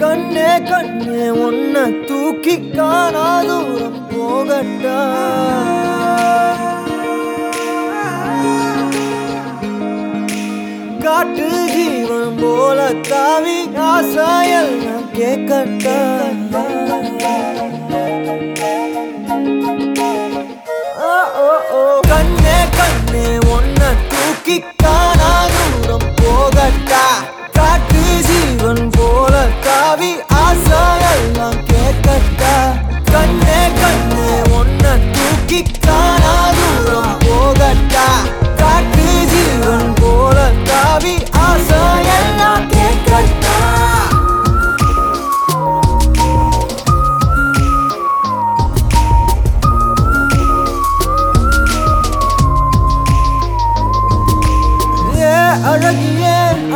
கண்ணே கண்ணே உன்னை தூக்கி காணாதூரம் போகட்டா. காட்டு ஜீவன் போல தாவி ஆசாயல் நான் கேட்கட்டா.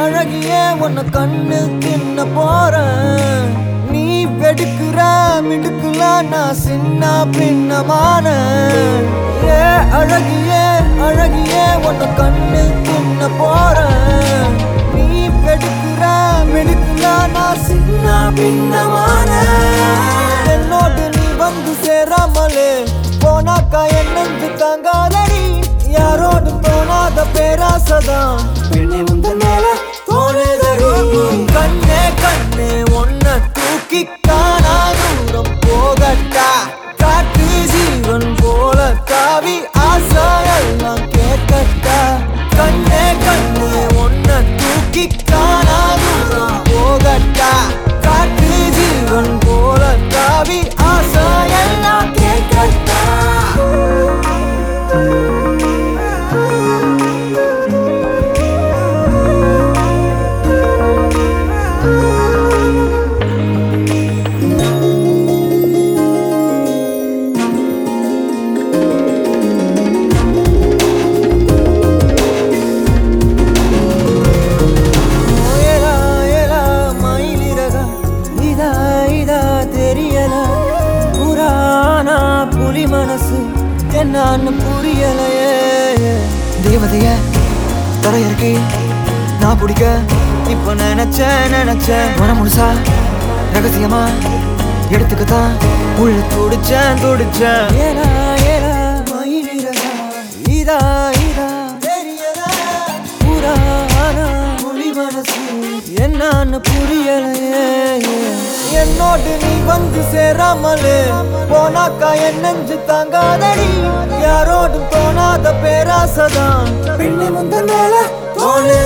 அழகிய அழகியே உன்னை கண்ணு தின்ன போறேன். நீ வெடுக்குற மிடுக்குல நான் சின்ன பின்னமான ஏ அழகிய அழகிய உன்னை கண்ணு தின்ன போறேன். நீ வெடுக்குற மிடுக்குல நான் சின்ன பின்னமான என்னோடு நீ வந்து சேராமலே போனாக்கா என் தங்காதடி யாரோடு தோணாத பேராசதான். என்னான்னு புரியலையே. தேவதைய தரையிறக்கி நான் பிடிக்க இப்ப நினைச்சேன் நினைச்சேன். மனம் முழுசா ரகசியமா எடுத்துக்கத்தான் உள்ள துடிச்சேன் துடிச்சேன். ஏலா ஏலா இதா இதா தெரியல புராணா புலி மனசு என்னன்னு புரியலையே. என்னோடு நீ வந்து சேராமலே. போனாக்கா என் நெஞ்சு தாங்காதடி. யாரோடும் தோணாத பேராசதான். பெண்ணை முந்த மேல தோணுதடி